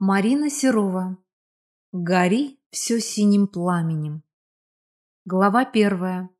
Марина Серова. Гори все синим пламенем. Глава первая.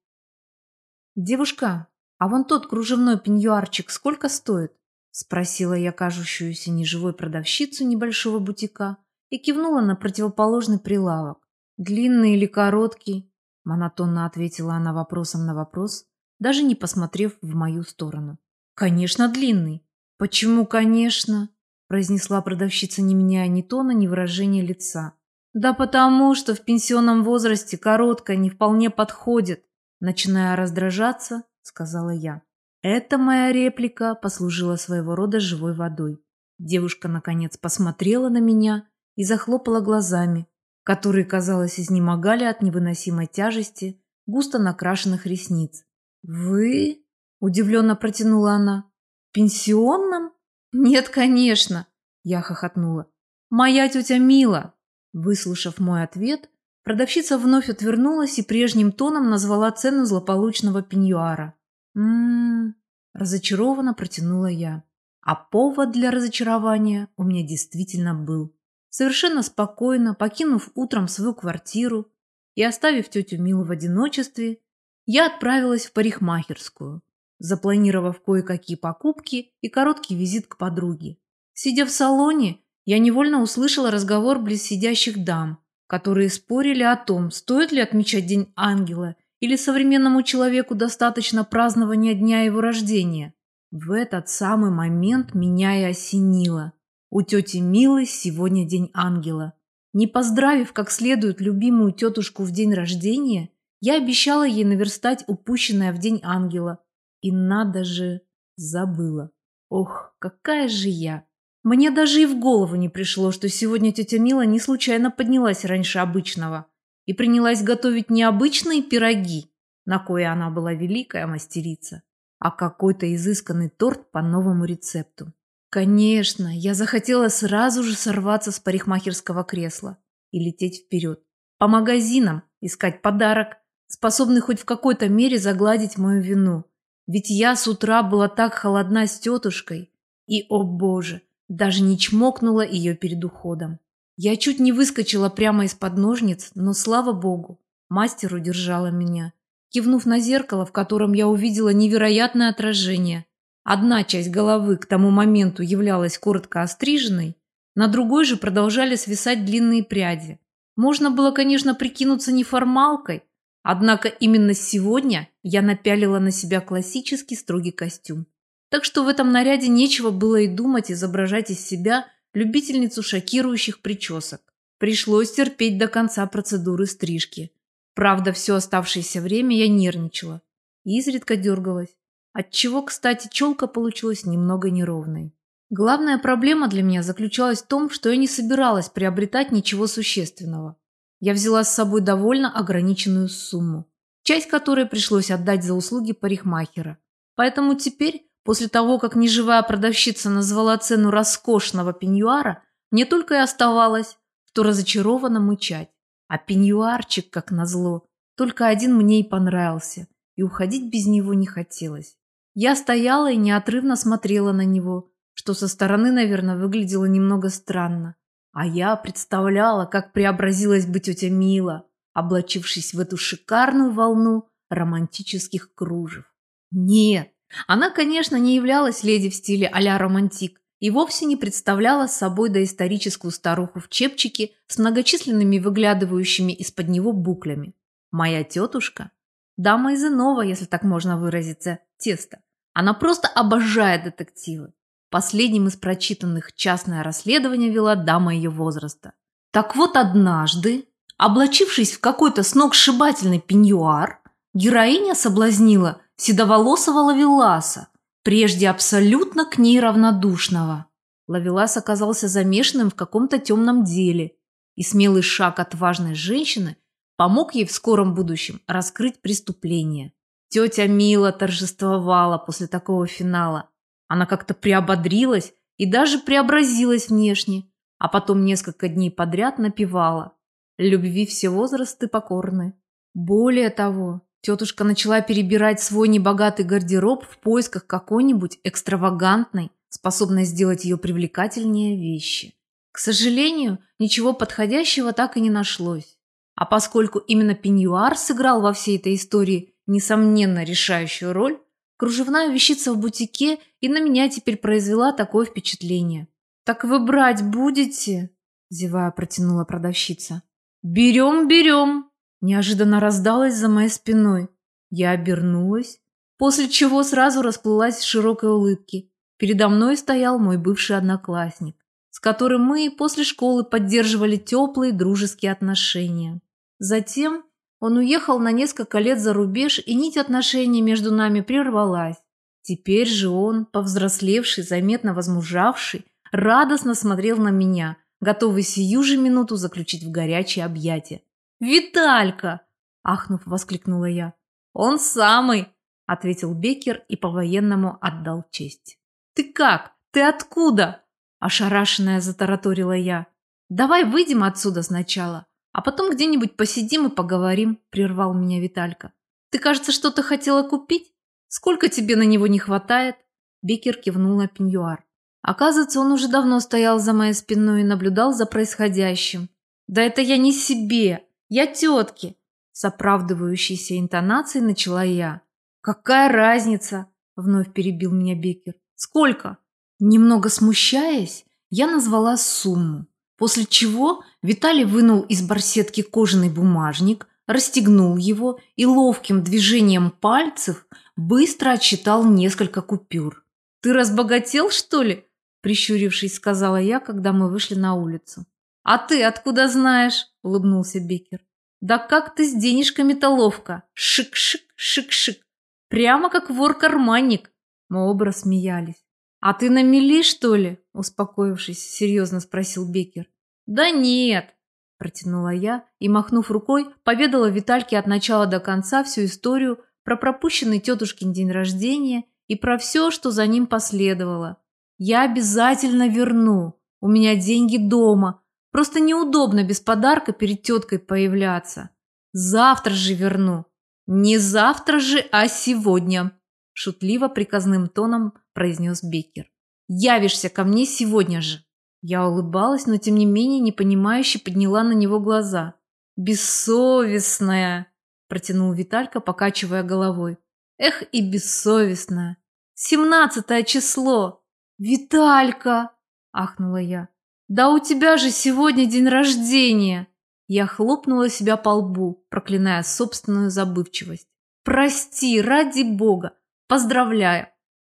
Девушка, а вон тот кружевной пеньюарчик сколько стоит? Спросила я кажущуюся неживой продавщицу небольшого бутика и кивнула на противоположный прилавок. Длинный или короткий? Монотонно ответила она вопросом на вопрос, даже не посмотрев в мою сторону. Конечно, длинный. Почему, конечно? Произнесла продавщица, не меняя ни тона, ни выражения лица. Да потому что в пенсионном возрасте короткая не вполне подходит, начиная раздражаться, сказала я. Эта моя реплика послужила своего рода живой водой. Девушка наконец посмотрела на меня и захлопала глазами, которые, казалось, изнемогали от невыносимой тяжести густо накрашенных ресниц. Вы? удивленно протянула она. В пенсионном? «Нет, конечно!» – я хохотнула. «Моя тетя Мила!» Выслушав мой ответ, продавщица вновь отвернулась и прежним тоном назвала цену злополучного пеньюара. «М-м-м!» – разочарованно протянула я. А повод для разочарования у меня действительно был. Совершенно спокойно, покинув утром свою квартиру и оставив тетю Милу в одиночестве, я отправилась в парикмахерскую запланировав кое-какие покупки и короткий визит к подруге. Сидя в салоне, я невольно услышала разговор близ сидящих дам, которые спорили о том, стоит ли отмечать День Ангела или современному человеку достаточно празднования дня его рождения. В этот самый момент меня и осенило. У тети Милы сегодня День Ангела. Не поздравив как следует любимую тетушку в день рождения, я обещала ей наверстать упущенное в День Ангела – и надо же, забыла. Ох, какая же я! Мне даже и в голову не пришло, что сегодня тетя Мила не случайно поднялась раньше обычного и принялась готовить не обычные пироги, на кое она была великая мастерица, а какой-то изысканный торт по новому рецепту. Конечно, я захотела сразу же сорваться с парикмахерского кресла и лететь вперед. По магазинам искать подарок, способный хоть в какой-то мере загладить мою вину – ведь я с утра была так холодна с тетушкой, и, о боже, даже не чмокнула ее перед уходом. Я чуть не выскочила прямо из-под ножниц, но, слава богу, мастер удержала меня, кивнув на зеркало, в котором я увидела невероятное отражение. Одна часть головы к тому моменту являлась коротко остриженной, на другой же продолжали свисать длинные пряди. Можно было, конечно, прикинуться неформалкой, Однако именно сегодня я напялила на себя классический строгий костюм. Так что в этом наряде нечего было и думать изображать из себя любительницу шокирующих причесок. Пришлось терпеть до конца процедуры стрижки. Правда, все оставшееся время я нервничала и изредка дергалась, отчего, кстати, челка получилась немного неровной. Главная проблема для меня заключалась в том, что я не собиралась приобретать ничего существенного. Я взяла с собой довольно ограниченную сумму, часть которой пришлось отдать за услуги парикмахера. Поэтому теперь, после того, как неживая продавщица назвала цену роскошного пеньюара, мне только и оставалось, что разочарованно мычать. А пеньюарчик, как назло, только один мне и понравился, и уходить без него не хотелось. Я стояла и неотрывно смотрела на него, что со стороны, наверное, выглядело немного странно. А я представляла, как преобразилась бы тетя Мила, облачившись в эту шикарную волну романтических кружев. Нет, она, конечно, не являлась леди в стиле а-ля романтик и вовсе не представляла собой доисторическую старуху в чепчике с многочисленными выглядывающими из-под него буклями. Моя тетушка, дама из иного, если так можно выразиться, теста, она просто обожает детективы. Последним из прочитанных частное расследование вела дама ее возраста. Так вот однажды, облачившись в какой-то сногсшибательный пеньюар, героиня соблазнила седоволосого Лавеласа, прежде абсолютно к ней равнодушного. Лавелас оказался замешанным в каком-то темном деле, и смелый шаг отважной женщины помог ей в скором будущем раскрыть преступление. Тетя Мила торжествовала после такого финала, она как-то приободрилась и даже преобразилась внешне, а потом несколько дней подряд напевала. Любви все возрасты покорны. Более того, тетушка начала перебирать свой небогатый гардероб в поисках какой-нибудь экстравагантной, способной сделать ее привлекательнее вещи. К сожалению, ничего подходящего так и не нашлось. А поскольку именно пеньюар сыграл во всей этой истории несомненно решающую роль, кружевная вещица в бутике и на меня теперь произвела такое впечатление. «Так вы брать будете?» – зевая протянула продавщица. «Берем, берем!» – неожиданно раздалась за моей спиной. Я обернулась, после чего сразу расплылась в широкой улыбке. Передо мной стоял мой бывший одноклассник, с которым мы после школы поддерживали теплые дружеские отношения. Затем он уехал на несколько лет за рубеж, и нить отношений между нами прервалась. Теперь же он, повзрослевший, заметно возмужавший, радостно смотрел на меня, готовый сию же минуту заключить в горячее объятие. «Виталька!» – ахнув, воскликнула я. «Он самый!» – ответил Бекер и по-военному отдал честь. «Ты как? Ты откуда?» – ошарашенная затараторила я. «Давай выйдем отсюда сначала, а потом где-нибудь посидим и поговорим», – прервал меня Виталька. «Ты, кажется, что-то хотела купить? Сколько тебе на него не хватает?» Бекер кивнул на пеньюар. Оказывается, он уже давно стоял за моей спиной и наблюдал за происходящим. «Да это я не себе, я тетке!» С оправдывающейся интонацией начала я. «Какая разница?» – вновь перебил меня Бекер. «Сколько?» Немного смущаясь, я назвала сумму, после чего Виталий вынул из барсетки кожаный бумажник, расстегнул его и ловким движением пальцев быстро отчитал несколько купюр. «Ты разбогател, что ли?» – прищурившись, сказала я, когда мы вышли на улицу. «А ты откуда знаешь?» – улыбнулся Бекер. «Да как ты с денежками-то ловко! Шик-шик, шик-шик! Прямо как вор-карманник!» Мы оба смеялись. «А ты на мели, что ли?» – успокоившись, серьезно спросил Бекер. «Да нет!» – протянула я и, махнув рукой, поведала Витальке от начала до конца всю историю про пропущенный тетушкин день рождения и про все, что за ним последовало. «Я обязательно верну. У меня деньги дома. Просто неудобно без подарка перед теткой появляться. Завтра же верну. Не завтра же, а сегодня!» Шутливо приказным тоном произнес Беккер. «Явишься ко мне сегодня же!» Я улыбалась, но тем не менее непонимающе подняла на него глаза. «Бессовестная!» – протянул Виталька, покачивая головой. «Эх и бессовестная! Семнадцатое число! Виталька!» – ахнула я. «Да у тебя же сегодня день рождения!» Я хлопнула себя по лбу, проклиная собственную забывчивость. «Прости, ради бога! Поздравляю!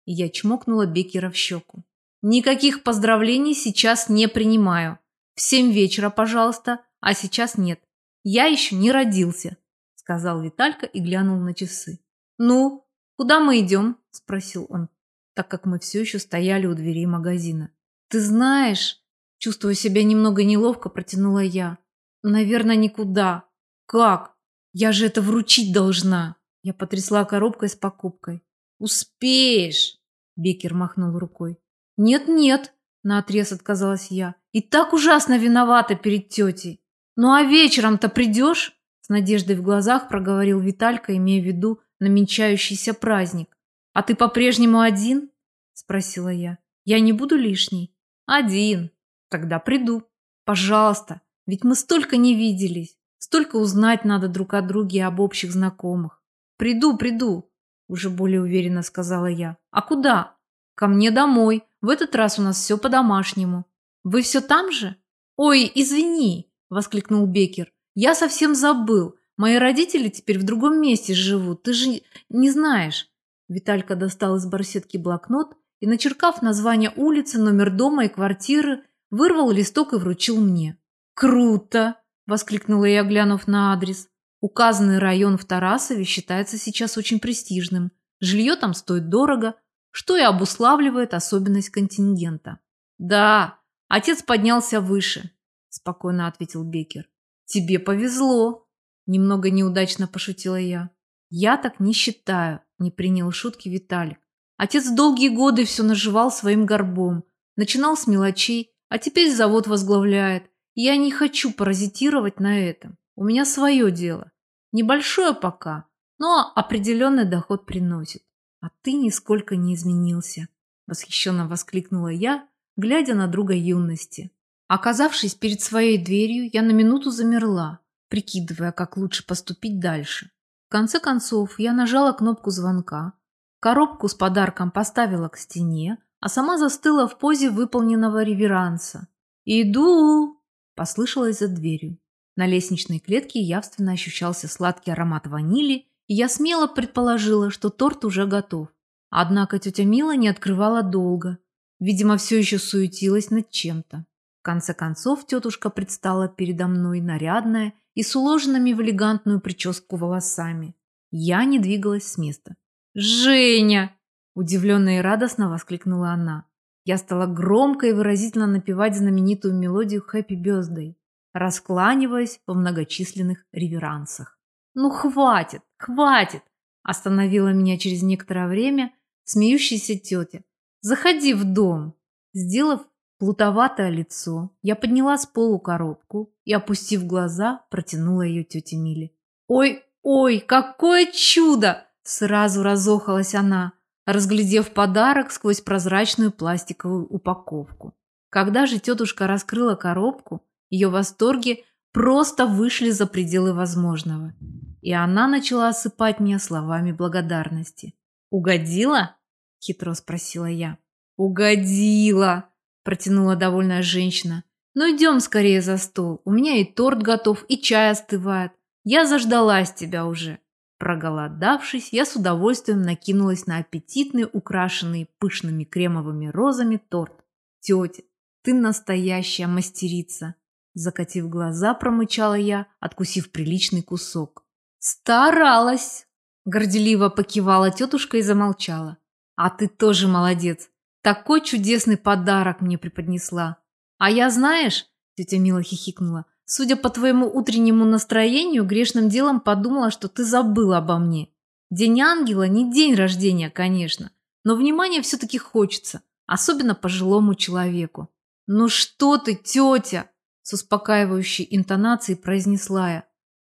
я чмокнула Бекера в щеку. «Никаких поздравлений сейчас не принимаю. В семь вечера, пожалуйста, а сейчас нет. Я еще не родился», – сказал Виталька и глянул на часы. «Ну, куда мы идем?» – спросил он, так как мы все еще стояли у дверей магазина. «Ты знаешь...» – чувствуя себя немного неловко, протянула я. «Наверное, никуда. Как? Я же это вручить должна!» Я потрясла коробкой с покупкой. «Успеешь!» Бекер махнул рукой. «Нет-нет», – наотрез отказалась я. «И так ужасно виновата перед тетей. Ну а вечером-то придешь?» С надеждой в глазах проговорил Виталька, имея в виду намечающийся праздник. «А ты по-прежнему один?» – спросила я. «Я не буду лишней?» «Один. Тогда приду. Пожалуйста, ведь мы столько не виделись. Столько узнать надо друг о друге и об общих знакомых. Приду, приду уже более уверенно сказала я. А куда? Ко мне домой. В этот раз у нас все по-домашнему. Вы все там же? Ой, извини, воскликнул Бекер. Я совсем забыл. Мои родители теперь в другом месте живут. Ты же не знаешь. Виталька достал из барсетки блокнот и, начеркав название улицы, номер дома и квартиры, вырвал листок и вручил мне. «Круто!» – воскликнула я, глянув на адрес. Указанный район в Тарасове считается сейчас очень престижным. Жилье там стоит дорого, что и обуславливает особенность контингента. «Да, отец поднялся выше», – спокойно ответил Бекер. «Тебе повезло», – немного неудачно пошутила я. «Я так не считаю», – не принял шутки Виталик. Отец долгие годы все наживал своим горбом. Начинал с мелочей, а теперь завод возглавляет. я не хочу паразитировать на этом. У меня свое дело. Небольшое пока, но определенный доход приносит. А ты нисколько не изменился. Восхищенно воскликнула я, глядя на друга юности. Оказавшись перед своей дверью, я на минуту замерла, прикидывая, как лучше поступить дальше. В конце концов, я нажала кнопку звонка, коробку с подарком поставила к стене, а сама застыла в позе выполненного реверанса. «Иду!» – послышалось за дверью. На лестничной клетке явственно ощущался сладкий аромат ванили, и я смело предположила, что торт уже готов. Однако тетя Мила не открывала долго. Видимо, все еще суетилась над чем-то. В конце концов, тетушка предстала передо мной нарядная и с уложенными в элегантную прическу волосами. Я не двигалась с места. «Женя!» – удивленно и радостно воскликнула она. Я стала громко и выразительно напевать знаменитую мелодию «Happy Birthday», раскланиваясь во многочисленных реверансах. «Ну хватит, хватит!» – остановила меня через некоторое время смеющаяся тетя. «Заходи в дом!» Сделав плутоватое лицо, я подняла с полу коробку и, опустив глаза, протянула ее тете Миле. «Ой, ой, какое чудо!» Сразу разохалась она, разглядев подарок сквозь прозрачную пластиковую упаковку. Когда же тетушка раскрыла коробку, ее восторги просто вышли за пределы возможного. И она начала осыпать меня словами благодарности. «Угодила?» – хитро спросила я. «Угодила!» – протянула довольная женщина. «Ну идем скорее за стол. У меня и торт готов, и чай остывает. Я заждалась тебя уже». Проголодавшись, я с удовольствием накинулась на аппетитный, украшенный пышными кремовыми розами торт. «Тетя, ты настоящая мастерица!» Закатив глаза, промычала я, откусив приличный кусок. «Старалась!» Горделиво покивала тетушка и замолчала. «А ты тоже молодец! Такой чудесный подарок мне преподнесла! А я, знаешь, тетя Мила хихикнула, судя по твоему утреннему настроению, грешным делом подумала, что ты забыла обо мне. День ангела не день рождения, конечно, но внимания все-таки хочется, особенно пожилому человеку. «Ну что ты, тетя!» С успокаивающей интонацией произнесла я.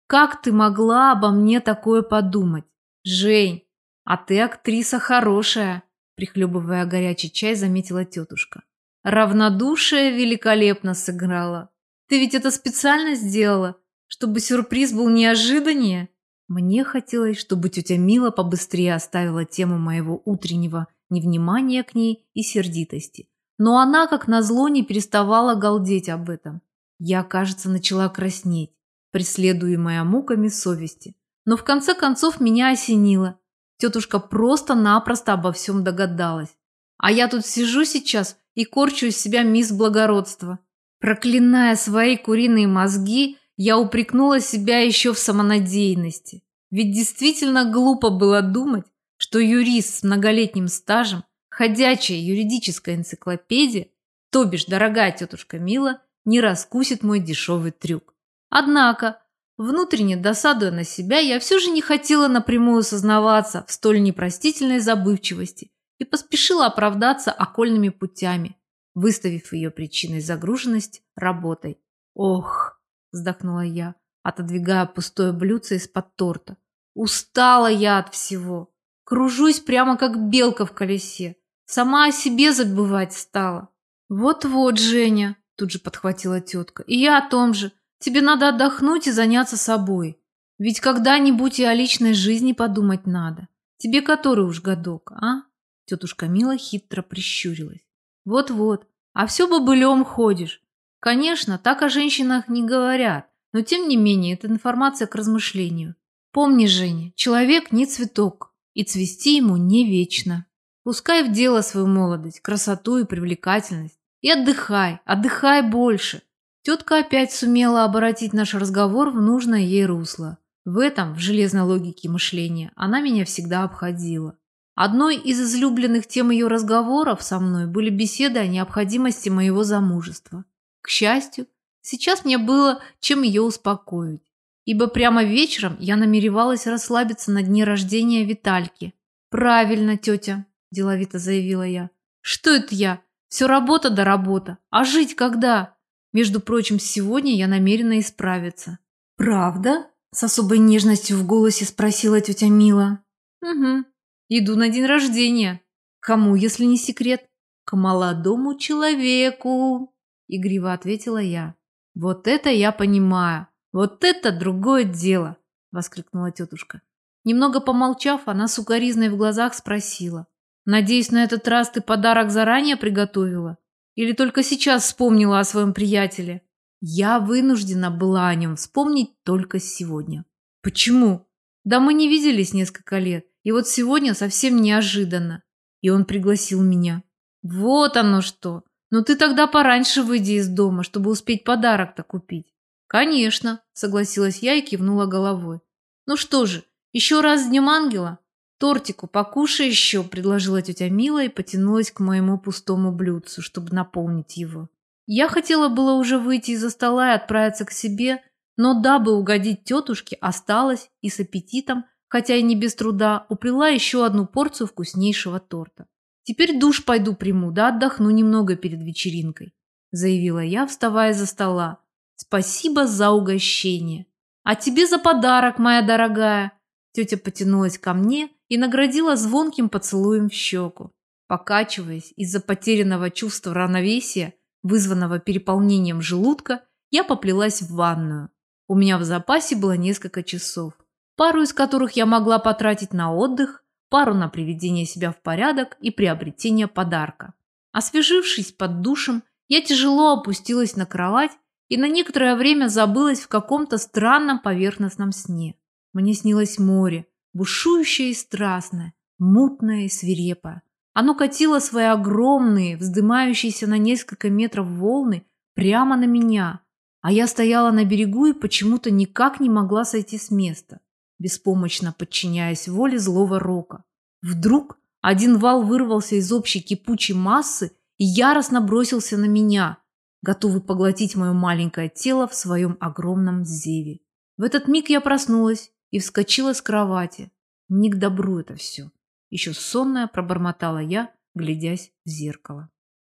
«Как ты могла обо мне такое подумать? Жень, а ты актриса хорошая!» прихлебывая горячий чай, заметила тетушка. «Равнодушие великолепно сыграла. Ты ведь это специально сделала, чтобы сюрприз был неожиданнее?» Мне хотелось, чтобы тетя Мила побыстрее оставила тему моего утреннего невнимания к ней и сердитости. Но она, как назло, не переставала галдеть об этом. Я, кажется, начала краснеть, преследуемая муками совести. Но в конце концов меня осенило. Тетушка просто-напросто обо всем догадалась. А я тут сижу сейчас и корчу из себя мисс благородства. Проклиная свои куриные мозги, я упрекнула себя еще в самонадеянности. Ведь действительно глупо было думать, что юрист с многолетним стажем, ходячая юридическая энциклопедия, то бишь дорогая тетушка Мила, не раскусит мой дешевый трюк. Однако, внутренне досадуя на себя, я все же не хотела напрямую сознаваться в столь непростительной забывчивости и поспешила оправдаться окольными путями, выставив ее причиной загруженность работой. «Ох!» – вздохнула я, отодвигая пустое блюдце из-под торта. «Устала я от всего. Кружусь прямо как белка в колесе. Сама о себе забывать стала». «Вот-вот, Женя!» Тут же подхватила тетка. И я о том же. Тебе надо отдохнуть и заняться собой. Ведь когда-нибудь и о личной жизни подумать надо. Тебе который уж годок, а? Тетушка Мила хитро прищурилась. Вот-вот. А все бобылем ходишь. Конечно, так о женщинах не говорят. Но тем не менее, это информация к размышлению. Помни, Женя, человек не цветок. И цвести ему не вечно. Пускай в дело свою молодость, красоту и привлекательность. И отдыхай, отдыхай больше. Тетка опять сумела обратить наш разговор в нужное ей русло. В этом, в железной логике мышления, она меня всегда обходила. Одной из излюбленных тем ее разговоров со мной были беседы о необходимости моего замужества. К счастью, сейчас мне было чем ее успокоить, ибо прямо вечером я намеревалась расслабиться на дне рождения Витальки. «Правильно, тетя», – деловито заявила я. «Что это я? Все работа да работа. А жить когда? Между прочим, сегодня я намерена исправиться. Правда? С особой нежностью в голосе спросила тетя Мила. Угу. Иду на день рождения. Кому, если не секрет? К молодому человеку. игриво ответила я. Вот это я понимаю. Вот это другое дело, воскликнула тетушка. Немного помолчав, она с укоризной в глазах спросила. «Надеюсь, на этот раз ты подарок заранее приготовила? Или только сейчас вспомнила о своем приятеле?» Я вынуждена была о нем вспомнить только сегодня. «Почему?» «Да мы не виделись несколько лет, и вот сегодня совсем неожиданно. И он пригласил меня». «Вот оно что! Но ты тогда пораньше выйди из дома, чтобы успеть подарок-то купить». «Конечно», — согласилась я и кивнула головой. «Ну что же, еще раз с Днем Ангела? Тортику покушай еще, предложила тетя Мила и потянулась к моему пустому блюдцу, чтобы наполнить его. Я хотела было уже выйти из-за стола и отправиться к себе, но дабы угодить тетушке, осталась и с аппетитом, хотя и не без труда, уплела еще одну порцию вкуснейшего торта. «Теперь душ пойду приму, да отдохну немного перед вечеринкой», заявила я, вставая за стола. «Спасибо за угощение. А тебе за подарок, моя дорогая», Тетя потянулась ко мне и наградила звонким поцелуем в щеку. Покачиваясь из-за потерянного чувства равновесия, вызванного переполнением желудка, я поплелась в ванную. У меня в запасе было несколько часов, пару из которых я могла потратить на отдых, пару на приведение себя в порядок и приобретение подарка. Освежившись под душем, я тяжело опустилась на кровать и на некоторое время забылась в каком-то странном поверхностном сне. Мне снилось море, бушующее и страстное, мутное и свирепое. Оно катило свои огромные, вздымающиеся на несколько метров волны прямо на меня, а я стояла на берегу и почему-то никак не могла сойти с места, беспомощно подчиняясь воле злого рока. Вдруг один вал вырвался из общей кипучей массы и яростно бросился на меня, готовый поглотить мое маленькое тело в своем огромном зеве. В этот миг я проснулась и вскочила с кровати. Не к добру это все. Еще сонная пробормотала я, глядясь в зеркало.